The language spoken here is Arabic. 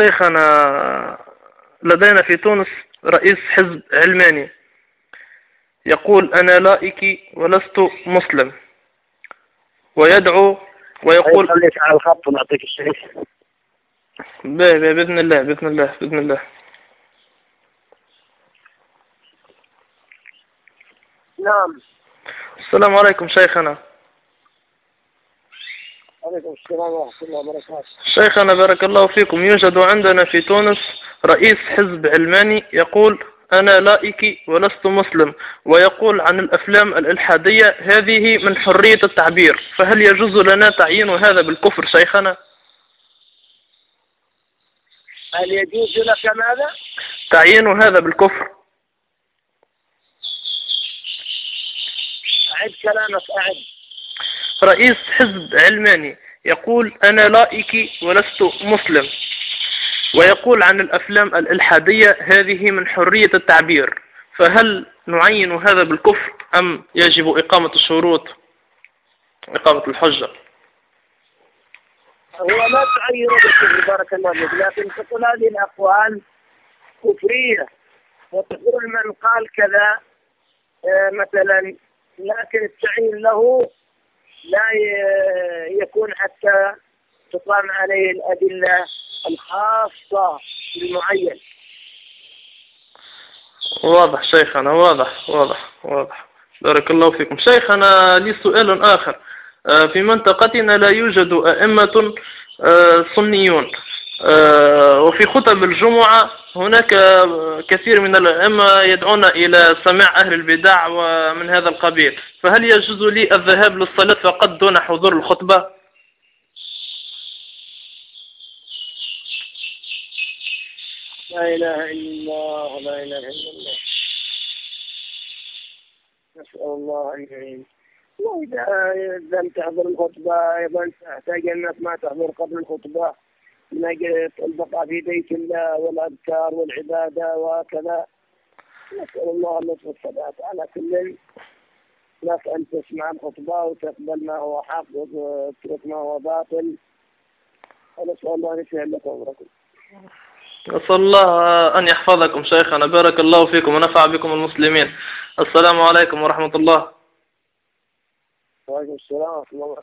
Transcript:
شيخنا لدينا في تونس رئيس حزب علماني. يقول أنا لائكي ولست مسلم. ويدعو ويقول خليك على الخط ونعطيك الشيخ؟ بإذن الله بإذن الله بإذن الله. نعم. السلام عليكم شيخنا. عليكم السلام ورحمة الله وبركاته. شيخنا بارك الله فيكم. يوجد عندنا في تونس رئيس حزب علماني يقول أنا لائكي ولست مسلم ويقول عن الأفلام الإلحادية هذه من حرية التعبير فهل يجوز لنا تعيين هذا بالكفر شيخنا؟ هل يجوز لك ماذا؟ تعيين هذا بالكفر. أعد كلامك أعد. رئيس حزب علماني يقول أنا لائكي ولست مسلم. ويقول عن الأفلام الإلحادية هذه من حرية التعبير فهل نعين هذا بالكفر أم يجب إقامة الشروط إقامة الحجة؟ هو ما تعين بالكفر بارك الله فيك لكن تقول هذه الأقوال كفرية. وتقول من قال كذا آه، مثلا لكن التعيين له يكون حتى تقام عليه الأدلة الخاصة بالمعين. واضح شيخنا واضح واضح واضح. بارك الله فيكم. شيخنا لي سؤال آخر. آه، في منطقتنا لا يوجد أئمة آه، سنيون. آه، وفي خطب الجمعة هناك كثير من الأئمة يدعون إلى سماع أهل البدع ومن هذا القبيل. فهل يجوز لي الذهاب للصلاة فقط دون حضور الخطبة؟ لا إله إلا الله لا إله إلا الله. نسأل الله أن يعين. وإذا لم تحضر الخطبة أيضا تحتاج أنك ما تحضر قبل الخطبة. من أجل البقاء في بيت الله والأذكار والعبادة وكذا نسأل الله اللطف والثبات على كل لك أن تسمع الخطبة وتقبل ما هو حق وتترك ما هو باطل. ونسأل الله أن يسهل لك أمركم. أسأل الله أن يحفظكم شيخنا بارك الله فيكم ونفع بكم المسلمين. السلام عليكم ورحمة الله. وعليكم السلام ورحمة الله